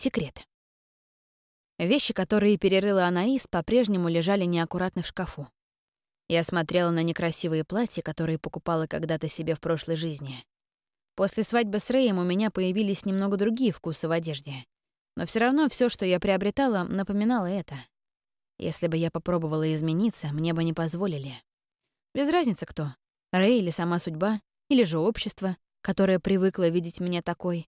секрет. Вещи, которые перерыла Анаис, по-прежнему лежали неаккуратно в шкафу. Я смотрела на некрасивые платья, которые покупала когда-то себе в прошлой жизни. После свадьбы с Рэем у меня появились немного другие вкусы в одежде. Но все равно все, что я приобретала, напоминало это. Если бы я попробовала измениться, мне бы не позволили. Без разницы кто. Рэй или сама судьба, или же общество, которое привыкло видеть меня такой.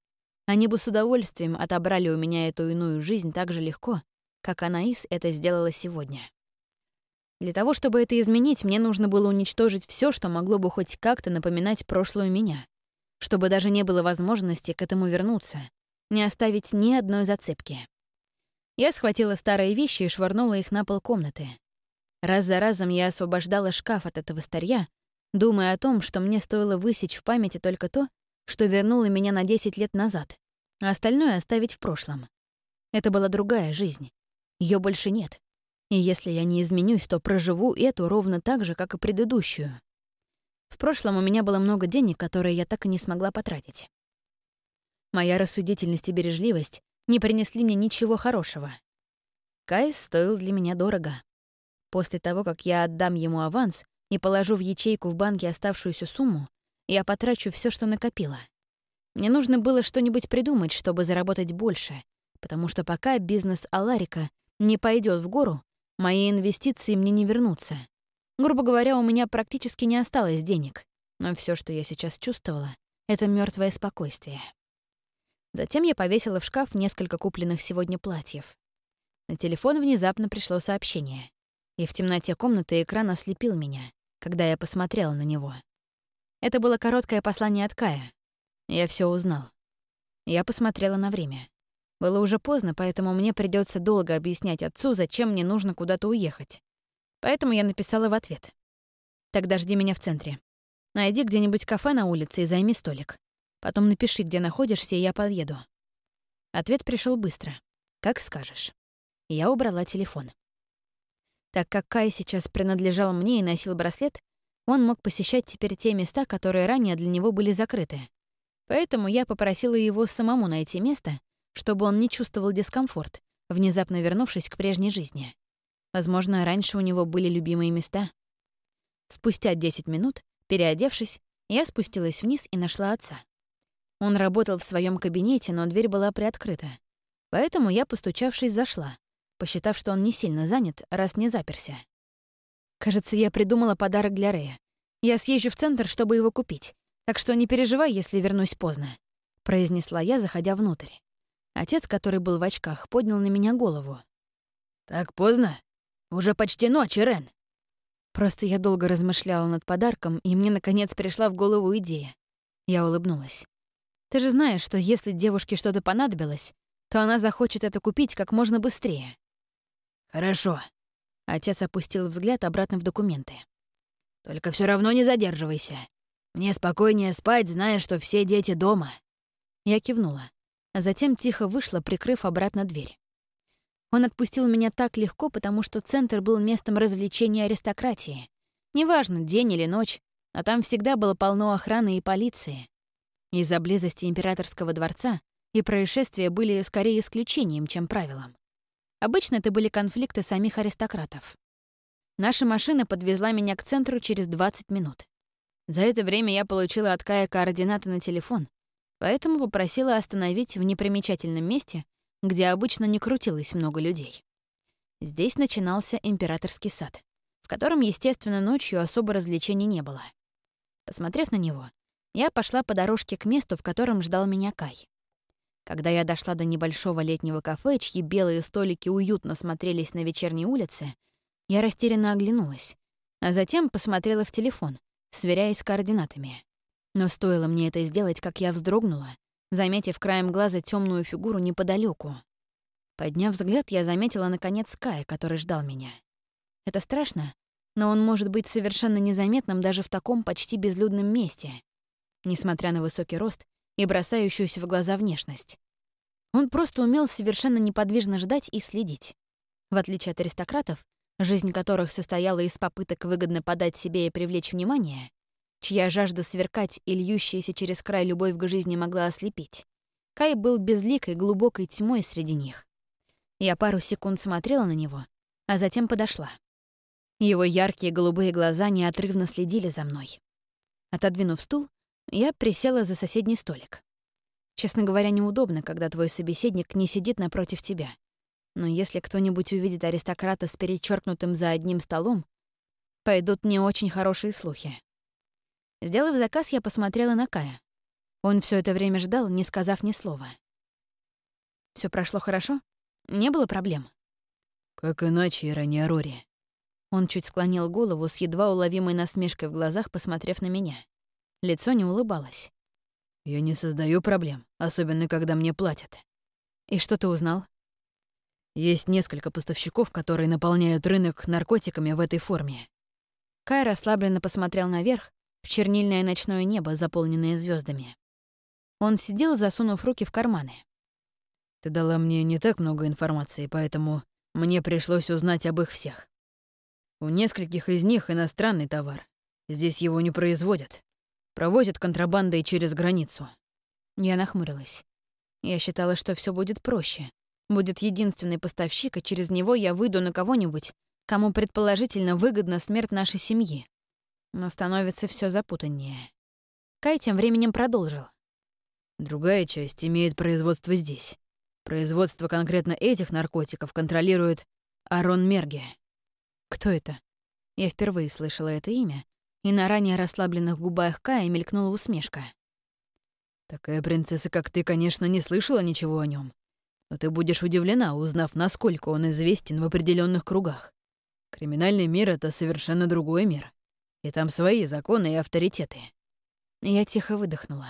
Они бы с удовольствием отобрали у меня эту иную жизнь так же легко, как Анаис это сделала сегодня. Для того, чтобы это изменить, мне нужно было уничтожить все, что могло бы хоть как-то напоминать прошлую меня, чтобы даже не было возможности к этому вернуться, не оставить ни одной зацепки. Я схватила старые вещи и швырнула их на пол комнаты. Раз за разом я освобождала шкаф от этого старья, думая о том, что мне стоило высечь в памяти только то, что вернуло меня на 10 лет назад, а остальное оставить в прошлом. Это была другая жизнь. Ее больше нет. И если я не изменюсь, то проживу эту ровно так же, как и предыдущую. В прошлом у меня было много денег, которые я так и не смогла потратить. Моя рассудительность и бережливость не принесли мне ничего хорошего. Кайс стоил для меня дорого. После того, как я отдам ему аванс и положу в ячейку в банке оставшуюся сумму, я потрачу все, что накопила. Мне нужно было что-нибудь придумать, чтобы заработать больше, потому что пока бизнес Аларика не пойдет в гору, Мои инвестиции мне не вернутся. Грубо говоря, у меня практически не осталось денег, но все, что я сейчас чувствовала, — это мертвое спокойствие. Затем я повесила в шкаф несколько купленных сегодня платьев. На телефон внезапно пришло сообщение, и в темноте комнаты экран ослепил меня, когда я посмотрела на него. Это было короткое послание от Кая. Я все узнал. Я посмотрела на время. Было уже поздно, поэтому мне придется долго объяснять отцу, зачем мне нужно куда-то уехать. Поэтому я написала в ответ. «Тогда жди меня в центре. Найди где-нибудь кафе на улице и займи столик. Потом напиши, где находишься, и я подъеду». Ответ пришел быстро. «Как скажешь». Я убрала телефон. Так как Кай сейчас принадлежал мне и носил браслет, он мог посещать теперь те места, которые ранее для него были закрыты. Поэтому я попросила его самому найти место, чтобы он не чувствовал дискомфорт, внезапно вернувшись к прежней жизни. Возможно, раньше у него были любимые места. Спустя 10 минут, переодевшись, я спустилась вниз и нашла отца. Он работал в своем кабинете, но дверь была приоткрыта. Поэтому я, постучавшись, зашла, посчитав, что он не сильно занят, раз не заперся. Кажется, я придумала подарок для Рэя. Я съезжу в центр, чтобы его купить, так что не переживай, если вернусь поздно», — произнесла я, заходя внутрь. Отец, который был в очках, поднял на меня голову. «Так поздно? Уже почти ночь, Рен. Просто я долго размышляла над подарком, и мне, наконец, пришла в голову идея. Я улыбнулась. «Ты же знаешь, что если девушке что-то понадобилось, то она захочет это купить как можно быстрее». «Хорошо». Отец опустил взгляд обратно в документы. «Только все равно не задерживайся. Мне спокойнее спать, зная, что все дети дома». Я кивнула а затем тихо вышла, прикрыв обратно дверь. Он отпустил меня так легко, потому что центр был местом развлечения аристократии. Неважно, день или ночь, а там всегда было полно охраны и полиции. Из-за близости императорского дворца и происшествия были скорее исключением, чем правилом. Обычно это были конфликты самих аристократов. Наша машина подвезла меня к центру через 20 минут. За это время я получила от Кая координаты на телефон поэтому попросила остановить в непримечательном месте, где обычно не крутилось много людей. Здесь начинался императорский сад, в котором, естественно, ночью особо развлечений не было. Посмотрев на него, я пошла по дорожке к месту, в котором ждал меня Кай. Когда я дошла до небольшого летнего кафе, чьи белые столики уютно смотрелись на вечерней улице, я растерянно оглянулась, а затем посмотрела в телефон, сверяясь с координатами. Но стоило мне это сделать, как я вздрогнула, заметив краем глаза темную фигуру неподалеку. Подняв взгляд, я заметила, наконец, Кая, который ждал меня. Это страшно, но он может быть совершенно незаметным даже в таком почти безлюдном месте, несмотря на высокий рост и бросающуюся в глаза внешность. Он просто умел совершенно неподвижно ждать и следить. В отличие от аристократов, жизнь которых состояла из попыток выгодно подать себе и привлечь внимание, чья жажда сверкать и льющаяся через край любовь к жизни могла ослепить. Кай был безликой глубокой тьмой среди них. Я пару секунд смотрела на него, а затем подошла. Его яркие голубые глаза неотрывно следили за мной. Отодвинув стул, я присела за соседний столик. Честно говоря, неудобно, когда твой собеседник не сидит напротив тебя. Но если кто-нибудь увидит аристократа с перечеркнутым за одним столом, пойдут не очень хорошие слухи. Сделав заказ, я посмотрела на Кая. Он все это время ждал, не сказав ни слова. Все прошло хорошо? Не было проблем? Как иначе, Ирани Арори? Он чуть склонил голову с едва уловимой насмешкой в глазах, посмотрев на меня. Лицо не улыбалось. «Я не создаю проблем, особенно когда мне платят». «И что ты узнал?» «Есть несколько поставщиков, которые наполняют рынок наркотиками в этой форме». Кай расслабленно посмотрел наверх, в чернильное ночное небо, заполненное звездами. Он сидел, засунув руки в карманы. «Ты дала мне не так много информации, поэтому мне пришлось узнать об их всех. У нескольких из них иностранный товар. Здесь его не производят. Провозят контрабандой через границу. Я нахмурилась. Я считала, что все будет проще. Будет единственный поставщик, и через него я выйду на кого-нибудь, кому предположительно выгодна смерть нашей семьи. Но становится все запутаннее. Кай тем временем продолжил. Другая часть имеет производство здесь. Производство конкретно этих наркотиков контролирует Арон Мерге. Кто это? Я впервые слышала это имя, и на ранее расслабленных губах Кая мелькнула усмешка. «Такая принцесса, как ты, конечно, не слышала ничего о нем, но ты будешь удивлена, узнав, насколько он известен в определенных кругах. Криминальный мир — это совершенно другой мир, и там свои законы и авторитеты». Я тихо выдохнула.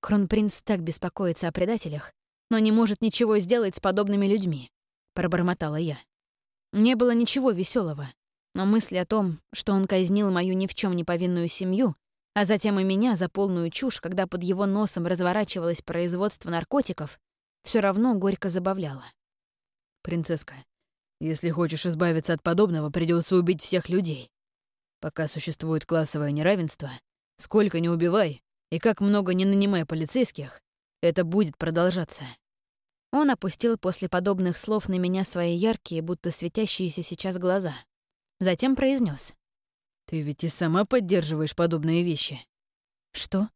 Кронпринц так беспокоится о предателях, но не может ничего сделать с подобными людьми, пробормотала я. Не было ничего веселого, но мысли о том, что он казнил мою ни в чем не повинную семью, а затем и меня за полную чушь, когда под его носом разворачивалось производство наркотиков, все равно горько забавляло. «Принцесска, если хочешь избавиться от подобного, придется убить всех людей. Пока существует классовое неравенство, сколько не убивай и как много не нанимай полицейских, это будет продолжаться. Он опустил после подобных слов на меня свои яркие, будто светящиеся сейчас глаза. Затем произнес: «Ты ведь и сама поддерживаешь подобные вещи». «Что?»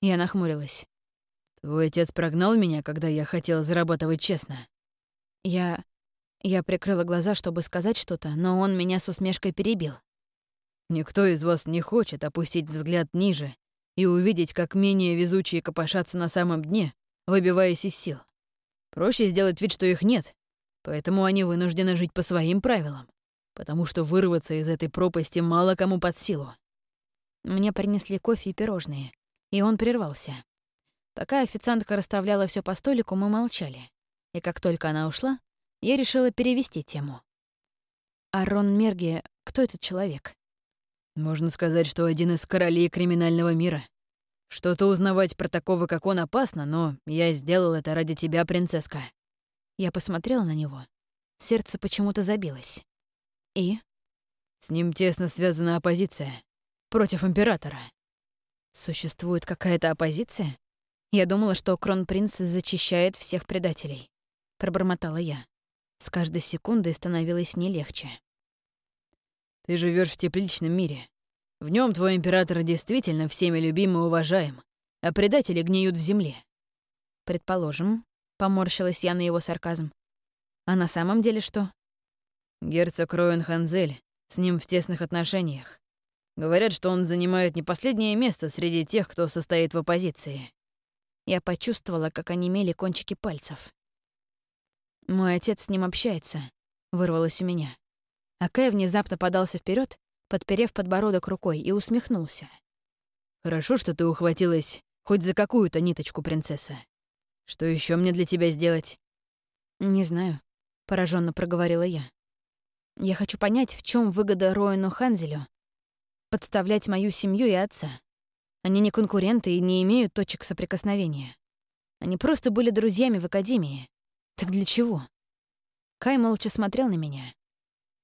Я нахмурилась. «Твой отец прогнал меня, когда я хотела зарабатывать честно». Я... Я прикрыла глаза, чтобы сказать что-то, но он меня с усмешкой перебил. «Никто из вас не хочет опустить взгляд ниже и увидеть, как менее везучие копошатся на самом дне, выбиваясь из сил. Проще сделать вид, что их нет, поэтому они вынуждены жить по своим правилам, потому что вырваться из этой пропасти мало кому под силу. Мне принесли кофе и пирожные, и он прервался. Пока официантка расставляла все по столику, мы молчали. И как только она ушла, я решила перевести тему. Арон Мерги, кто этот человек? Можно сказать, что один из королей криминального мира. Что-то узнавать про такого, как он, опасно, но я сделал это ради тебя, принцесска». Я посмотрела на него. Сердце почему-то забилось. «И?» «С ним тесно связана оппозиция. Против императора». «Существует какая-то оппозиция? Я думала, что кронпринц зачищает всех предателей». Пробормотала я. С каждой секундой становилось не легче. «Ты живешь в тепличном мире. В нем твой император действительно всеми любим и уважаем, а предатели гниют в земле. Предположим, поморщилась я на его сарказм. А на самом деле что? Герцог Роэн Ханзель с ним в тесных отношениях. Говорят, что он занимает не последнее место среди тех, кто состоит в оппозиции. Я почувствовала, как онемели кончики пальцев. «Мой отец с ним общается», — вырвалось у меня. А Кай внезапно подался вперед подперев подбородок рукой, и усмехнулся. «Хорошо, что ты ухватилась хоть за какую-то ниточку, принцесса. Что еще мне для тебя сделать?» «Не знаю», — пораженно проговорила я. «Я хочу понять, в чем выгода Роину Ханзелю подставлять мою семью и отца. Они не конкуренты и не имеют точек соприкосновения. Они просто были друзьями в академии. Так для чего?» Кай молча смотрел на меня,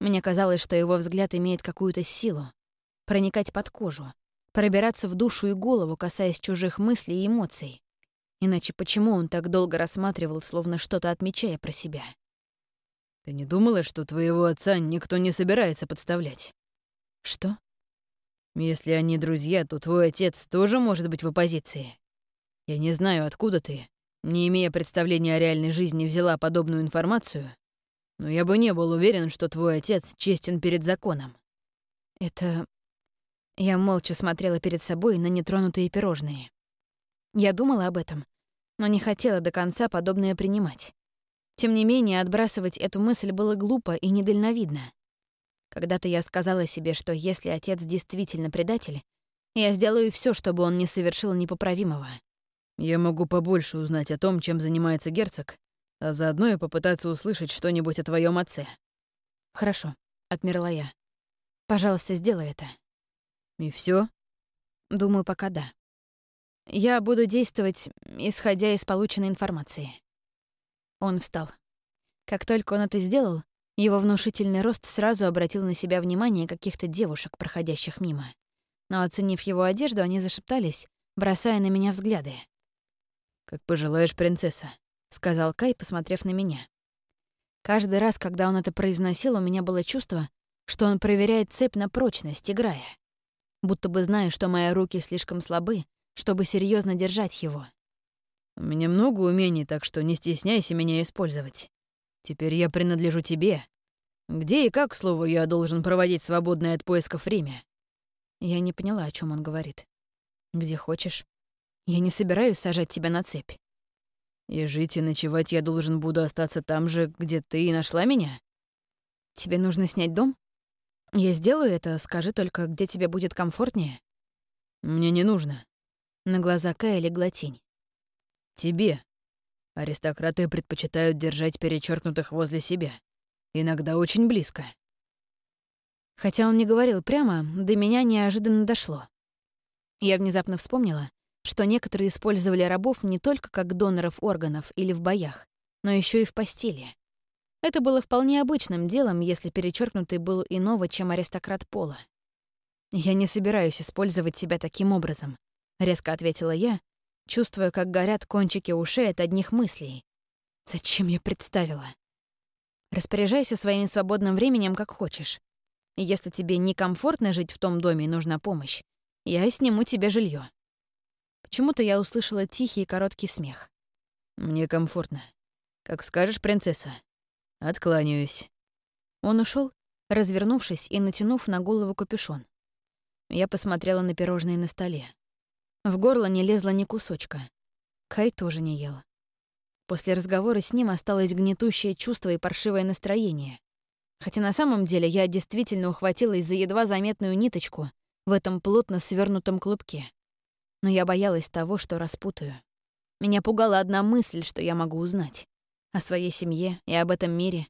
мне казалось, что его взгляд имеет какую-то силу. Проникать под кожу, пробираться в душу и голову, касаясь чужих мыслей и эмоций. Иначе почему он так долго рассматривал, словно что-то отмечая про себя? Ты не думала, что твоего отца никто не собирается подставлять? Что? Если они друзья, то твой отец тоже может быть в оппозиции. Я не знаю, откуда ты, не имея представления о реальной жизни, взяла подобную информацию, но я бы не был уверен, что твой отец честен перед законом. Это... Я молча смотрела перед собой на нетронутые пирожные. Я думала об этом, но не хотела до конца подобное принимать. Тем не менее, отбрасывать эту мысль было глупо и недальновидно. Когда-то я сказала себе, что если отец действительно предатель, я сделаю все, чтобы он не совершил непоправимого. Я могу побольше узнать о том, чем занимается герцог, а заодно и попытаться услышать что-нибудь о твоем отце. Хорошо, отмерла я. Пожалуйста, сделай это. И все? Думаю, пока да. Я буду действовать, исходя из полученной информации. Он встал. Как только он это сделал, его внушительный рост сразу обратил на себя внимание каких-то девушек, проходящих мимо. Но оценив его одежду, они зашептались, бросая на меня взгляды. «Как пожелаешь, принцесса», — сказал Кай, посмотрев на меня. Каждый раз, когда он это произносил, у меня было чувство, что он проверяет цепь на прочность, играя. Будто бы зная, что мои руки слишком слабы, чтобы серьезно держать его. У меня много умений, так что не стесняйся меня использовать. Теперь я принадлежу тебе. Где и как, к слову, я должен проводить свободное от поисков время?» Я не поняла, о чем он говорит. «Где хочешь. Я не собираюсь сажать тебя на цепь». «И жить и ночевать я должен буду остаться там же, где ты и нашла меня?» «Тебе нужно снять дом? Я сделаю это, скажи только, где тебе будет комфортнее». «Мне не нужно». На глаза Кая легла тень. Тебе. Аристократы предпочитают держать перечеркнутых возле себя. Иногда очень близко. Хотя он не говорил прямо, до меня неожиданно дошло. Я внезапно вспомнила, что некоторые использовали рабов не только как доноров органов или в боях, но еще и в постели. Это было вполне обычным делом, если перечеркнутый был иного, чем аристократ пола. «Я не собираюсь использовать себя таким образом», — резко ответила я, чувствуя, как горят кончики ушей от одних мыслей. Зачем я представила? Распоряжайся своим свободным временем как хочешь. Если тебе некомфортно жить в том доме и нужна помощь, я сниму тебе жилье. Почему-то я услышала тихий и короткий смех. «Мне комфортно. Как скажешь, принцесса. Откланяюсь». Он ушел, развернувшись и натянув на голову капюшон. Я посмотрела на пирожные на столе. В горло не лезло ни кусочка. Кай тоже не ел. После разговора с ним осталось гнетущее чувство и паршивое настроение. Хотя на самом деле я действительно ухватилась за едва заметную ниточку в этом плотно свернутом клубке. Но я боялась того, что распутаю. Меня пугала одна мысль, что я могу узнать. О своей семье и об этом мире.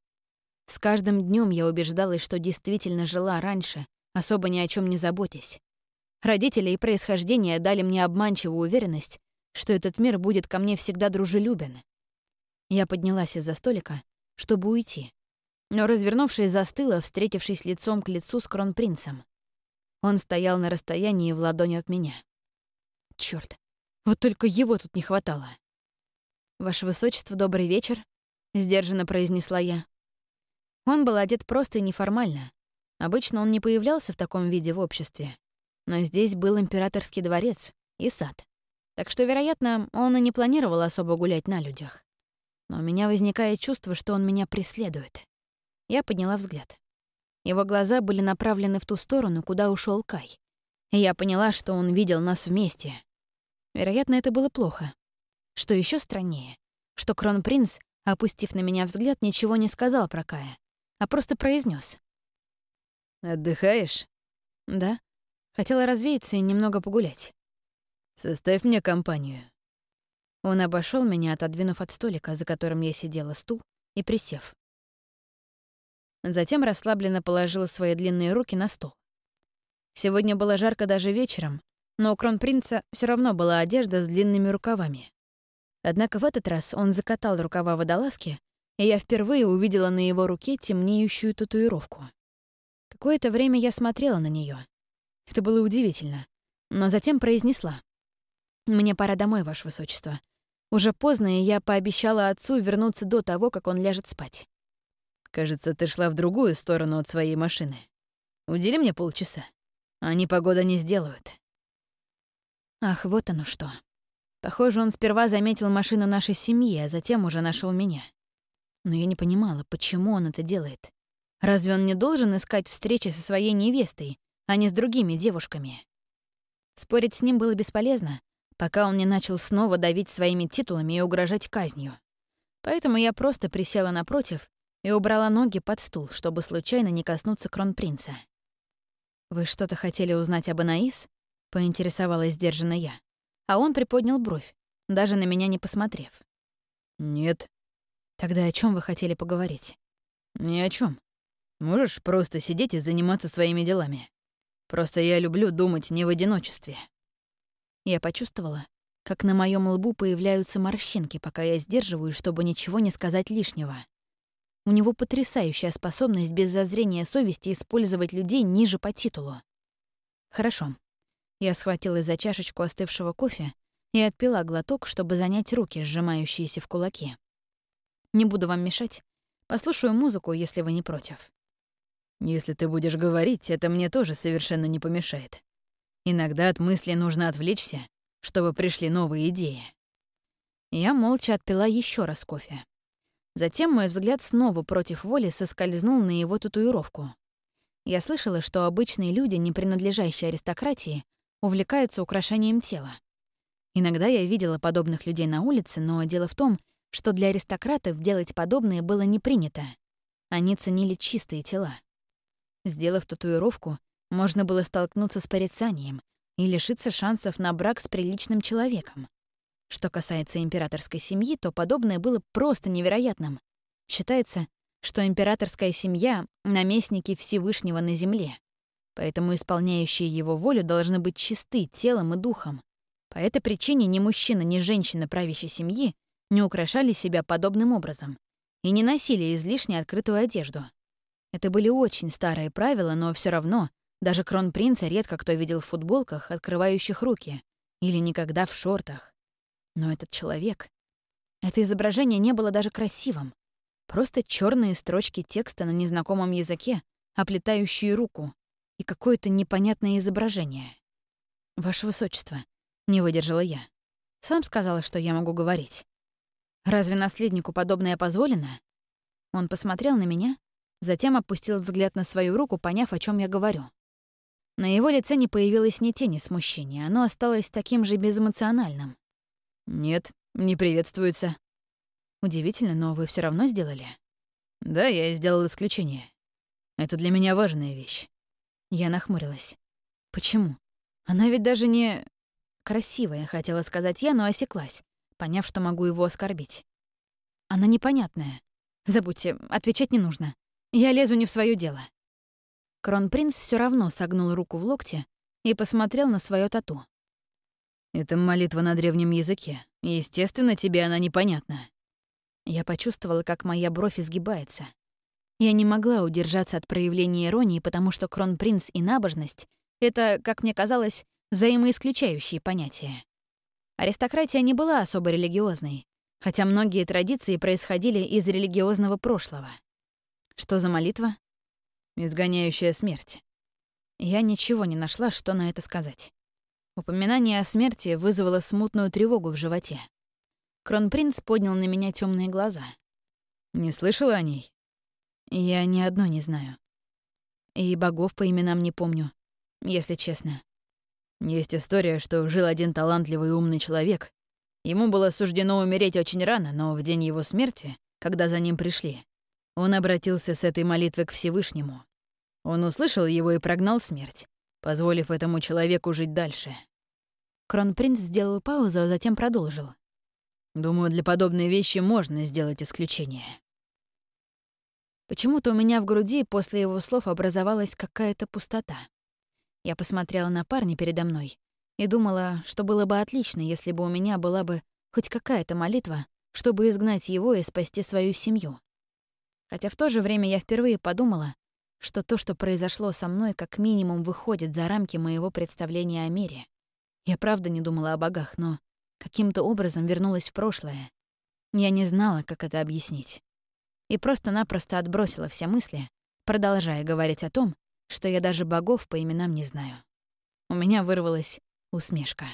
С каждым днем я убеждалась, что действительно жила раньше, особо ни о чем не заботясь. Родители и происхождение дали мне обманчивую уверенность, что этот мир будет ко мне всегда дружелюбен. Я поднялась из-за столика, чтобы уйти, но, развернувшись, застыла, встретившись лицом к лицу с кронпринцем. Он стоял на расстоянии в ладони от меня. Чёрт, вот только его тут не хватало. «Ваше Высочество, добрый вечер», — сдержанно произнесла я. Он был одет просто и неформально. Обычно он не появлялся в таком виде в обществе. Но здесь был императорский дворец и сад. Так что, вероятно, он и не планировал особо гулять на людях. Но у меня возникает чувство, что он меня преследует. Я подняла взгляд. Его глаза были направлены в ту сторону, куда ушел Кай. И я поняла, что он видел нас вместе. Вероятно, это было плохо. Что еще страннее, что кронпринц, опустив на меня взгляд, ничего не сказал про Кая, а просто произнес: «Отдыхаешь?» «Да», Хотела развеяться и немного погулять. «Составь мне компанию». Он обошел меня, отодвинув от столика, за которым я сидела, стул, и присев. Затем расслабленно положила свои длинные руки на стол. Сегодня было жарко даже вечером, но у кронпринца все равно была одежда с длинными рукавами. Однако в этот раз он закатал рукава водолазки, и я впервые увидела на его руке темнеющую татуировку. Какое-то время я смотрела на нее, это было удивительно. Но затем произнесла. «Мне пора домой, Ваше Высочество. Уже поздно, и я пообещала отцу вернуться до того, как он ляжет спать. «Кажется, ты шла в другую сторону от своей машины. Удели мне полчаса. Они погода не сделают». Ах, вот оно что. Похоже, он сперва заметил машину нашей семьи, а затем уже нашел меня. Но я не понимала, почему он это делает. Разве он не должен искать встречи со своей невестой, а не с другими девушками? Спорить с ним было бесполезно, пока он не начал снова давить своими титулами и угрожать казнью. Поэтому я просто присела напротив и убрала ноги под стул, чтобы случайно не коснуться кронпринца. «Вы что-то хотели узнать об Анаис?» — поинтересовалась сдержанно я. А он приподнял бровь, даже на меня не посмотрев. «Нет». «Тогда о чем вы хотели поговорить?» «Ни о чем. Можешь просто сидеть и заниматься своими делами. Просто я люблю думать не в одиночестве». Я почувствовала, как на моем лбу появляются морщинки, пока я сдерживаю, чтобы ничего не сказать лишнего. У него потрясающая способность без зазрения совести использовать людей ниже по титулу. Хорошо. Я схватилась за чашечку остывшего кофе и отпила глоток, чтобы занять руки, сжимающиеся в кулаки. Не буду вам мешать. Послушаю музыку, если вы не против. Если ты будешь говорить, это мне тоже совершенно не помешает. Иногда от мысли нужно отвлечься, чтобы пришли новые идеи. Я молча отпила еще раз кофе. Затем мой взгляд снова против воли соскользнул на его татуировку. Я слышала, что обычные люди, не принадлежащие аристократии, увлекаются украшением тела. Иногда я видела подобных людей на улице, но дело в том, что для аристократов делать подобное было не принято. Они ценили чистые тела. Сделав татуировку, можно было столкнуться с порицанием и лишиться шансов на брак с приличным человеком. Что касается императорской семьи, то подобное было просто невероятным. Считается, что императорская семья — наместники Всевышнего на земле, поэтому исполняющие его волю должны быть чисты телом и духом. По этой причине ни мужчина, ни женщина правящей семьи не украшали себя подобным образом и не носили излишне открытую одежду. Это были очень старые правила, но все равно даже кронпринца редко кто видел в футболках, открывающих руки, или никогда в шортах. Но этот человек... Это изображение не было даже красивым. Просто черные строчки текста на незнакомом языке, оплетающие руку, и какое-то непонятное изображение. «Ваше Высочество», — не выдержала я. Сам сказала, что я могу говорить. «Разве наследнику подобное позволено?» Он посмотрел на меня, затем опустил взгляд на свою руку, поняв, о чем я говорю. На его лице не появилось ни тени смущения, оно осталось таким же безэмоциональным. «Нет, не приветствуется». «Удивительно, но вы все равно сделали?» «Да, я сделал исключение. Это для меня важная вещь». Я нахмурилась. «Почему? Она ведь даже не... красивая, хотела сказать я, но осеклась, поняв, что могу его оскорбить. Она непонятная. Забудьте, отвечать не нужно. Я лезу не в свое дело». Кронпринц все равно согнул руку в локте и посмотрел на свое тату. «Это молитва на древнем языке. Естественно, тебе она непонятна». Я почувствовала, как моя бровь изгибается. Я не могла удержаться от проявления иронии, потому что кронпринц и набожность — это, как мне казалось, взаимоисключающие понятия. Аристократия не была особо религиозной, хотя многие традиции происходили из религиозного прошлого. Что за молитва? изгоняющая смерть. Я ничего не нашла, что на это сказать. Упоминание о смерти вызвало смутную тревогу в животе. Кронпринц поднял на меня темные глаза. «Не слышала о ней?» «Я ни одно не знаю. И богов по именам не помню, если честно». Есть история, что жил один талантливый и умный человек. Ему было суждено умереть очень рано, но в день его смерти, когда за ним пришли, он обратился с этой молитвой к Всевышнему. Он услышал его и прогнал смерть, позволив этому человеку жить дальше. Кронпринц сделал паузу, а затем продолжил. «Думаю, для подобной вещи можно сделать исключение». Почему-то у меня в груди после его слов образовалась какая-то пустота. Я посмотрела на парня передо мной и думала, что было бы отлично, если бы у меня была бы хоть какая-то молитва, чтобы изгнать его и спасти свою семью. Хотя в то же время я впервые подумала, что то, что произошло со мной, как минимум выходит за рамки моего представления о мире. Я правда не думала о богах, но каким-то образом вернулась в прошлое. Я не знала, как это объяснить. И просто-напросто отбросила все мысли, продолжая говорить о том, что я даже богов по именам не знаю. У меня вырвалась усмешка.